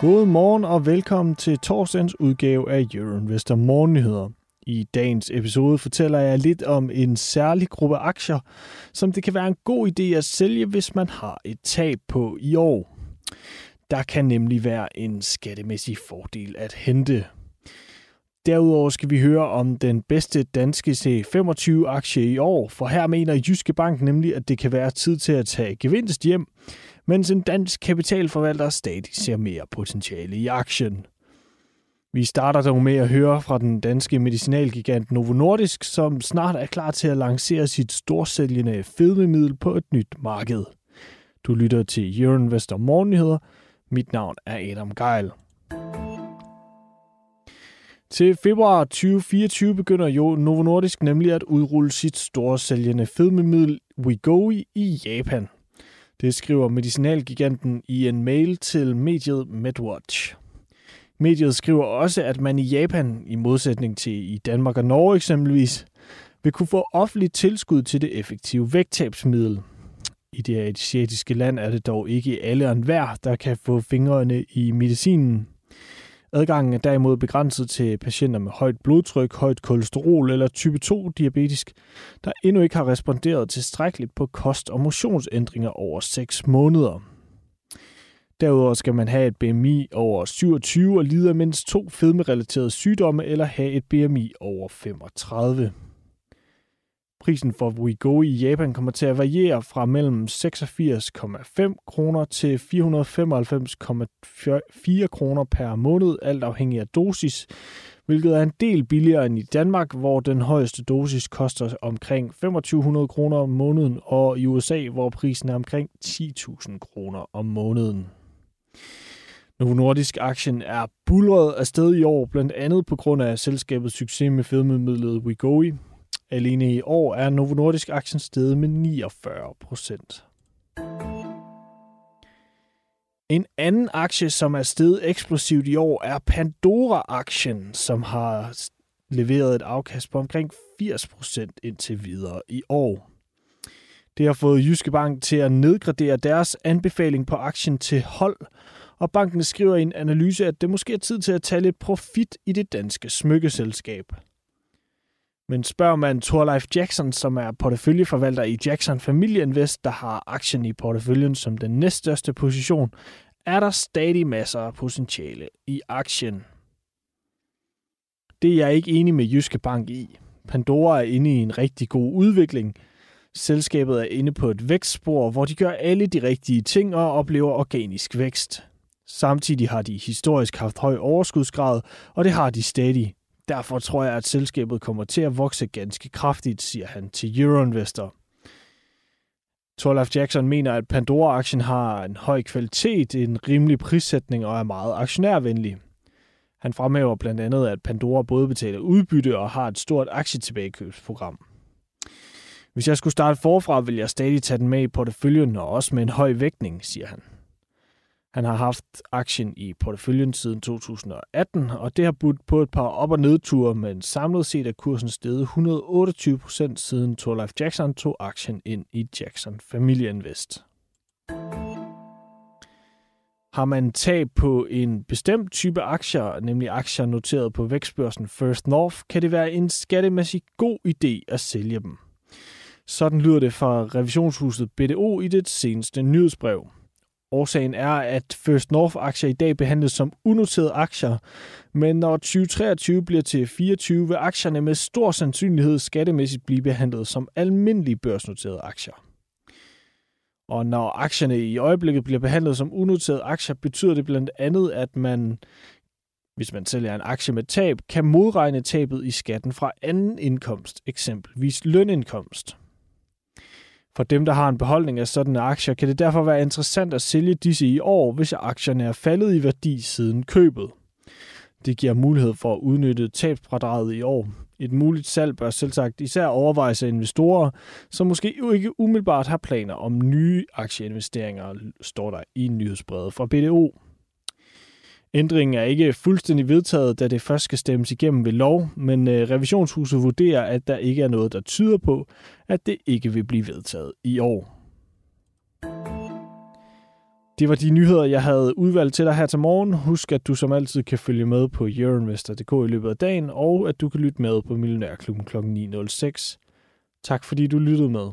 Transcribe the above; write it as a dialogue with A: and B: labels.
A: God morgen og velkommen til torsdagens udgave af Euroinvestor Morgennyheder. I dagens episode fortæller jeg lidt om en særlig gruppe aktier, som det kan være en god idé at sælge, hvis man har et tab på i år. Der kan nemlig være en skattemæssig fordel at hente. Derudover skal vi høre om den bedste danske C25-aktie i år, for her mener Jyske Bank nemlig, at det kan være tid til at tage gevinst hjem, mens en dansk kapitalforvalter stadig ser mere potentiale i aktien. Vi starter dog med at høre fra den danske medicinalgigant Novo Nordisk, som snart er klar til at lancere sit storsælgende fedmemiddel på et nyt marked. Du lytter til Euroinvestor Morgennyheder. Mit navn er Adam Geil. Til februar 2024 begynder jo Novo Nordisk nemlig at udrulle sit storsælgende fedmemiddel Wegovy i Japan. Det skriver medicinalgiganten i en mail til mediet MedWatch. Mediet skriver også, at man i Japan, i modsætning til i Danmark og Norge eksempelvis, vil kunne få offentligt tilskud til det effektive vægttabsmiddel. I det asiatiske land er det dog ikke alle og enhver, der kan få fingrene i medicinen. Adgangen er derimod begrænset til patienter med højt blodtryk, højt kolesterol eller type 2 diabetisk, der endnu ikke har responderet tilstrækkeligt på kost- og motionsændringer over 6 måneder. Derudover skal man have et BMI over 27 og lide af mindst to fedmerelaterede sygdomme eller have et BMI over 35. Prisen for Wegovy i Japan kommer til at variere fra mellem 86,5 kroner til 495,4 kroner per måned, alt afhængig af dosis, hvilket er en del billigere end i Danmark, hvor den højeste dosis koster omkring 2500 kroner om måneden, og i USA, hvor prisen er omkring 10.000 kroner om måneden. Novo Nordisk aktien er bulret afsted i år, blandt andet på grund af selskabets succes med fedmemidlet Wegovy. Alene i år er Novo Nordisk aktien steget med 49 procent. En anden aktie, som er steget eksplosivt i år, er Pandora-aktien, som har leveret et afkast på omkring 80 procent indtil videre i år. Det har fået Jyske Bank til at nedgradere deres anbefaling på aktien til hold, og banken skriver i en analyse, at det måske er tid til at tage lidt profit i det danske smykkeselskab. Men spørger man Thorleif Jackson, som er porteføljeforvalter i Jackson Family Invest, der har aktien i porteføljen som den næststørste position, er der stadig masser af potentiale i aktien. Det er jeg ikke enig med Jyske Bank i. Pandora er inde i en rigtig god udvikling. Selskabet er inde på et vækstspor, hvor de gør alle de rigtige ting og oplever organisk vækst. Samtidig har de historisk haft høj overskudsgrad, og det har de stadig. Derfor tror jeg, at selskabet kommer til at vokse ganske kraftigt, siger han til Euroinvestor. Torlaf Jackson mener, at Pandora-aktien har en høj kvalitet, en rimelig prissætning og er meget aktionærvenlig. Han fremhæver blandt andet, at Pandora både betaler udbytte og har et stort aktietilbagekøbsprogram. Hvis jeg skulle starte forfra, vil jeg stadig tage den med i porteføljen og også med en høj vægtning, siger han. Han har haft aktien i porteføljen siden 2018, og det har budt på et par op- og nedture, men samlet set er kursen steget 128 procent siden Torlife Jackson tog aktien ind i Jackson Family Invest. Har man tab på en bestemt type aktier, nemlig aktier noteret på vækstbørsen First North, kan det være en skattemæssig god idé at sælge dem. Sådan lyder det fra revisionshuset BDO i det seneste nyhedsbrev. Årsagen er, at First North-aktier i dag behandles som unoterede aktier, men når 2023 bliver til 24, vil aktierne med stor sandsynlighed skattemæssigt blive behandlet som almindelige børsnoterede aktier. Og når aktierne i øjeblikket bliver behandlet som unoterede aktier, betyder det blandt andet, at man, hvis man sælger en aktie med tab, kan modregne tabet i skatten fra anden indkomst, eksempelvis lønindkomst. For dem, der har en beholdning af sådanne aktier, kan det derfor være interessant at sælge disse i år, hvis aktierne er faldet i værdi siden købet. Det giver mulighed for at udnytte tabsfradraget i år. Et muligt salg bør selvsagt især overvejes af investorer, som måske ikke umiddelbart har planer om nye aktieinvesteringer, står der i nyhedsbrevet fra BDO. Ændringen er ikke fuldstændig vedtaget, da det først skal stemmes igennem ved lov, men øh, revisionshuset vurderer, at der ikke er noget, der tyder på, at det ikke vil blive vedtaget i år. Det var de nyheder, jeg havde udvalgt til dig her til morgen. Husk, at du som altid kan følge med på euroinvestor.dk i løbet af dagen, og at du kan lytte med på Millionærklubben kl. 9.06. Tak fordi du lyttede med.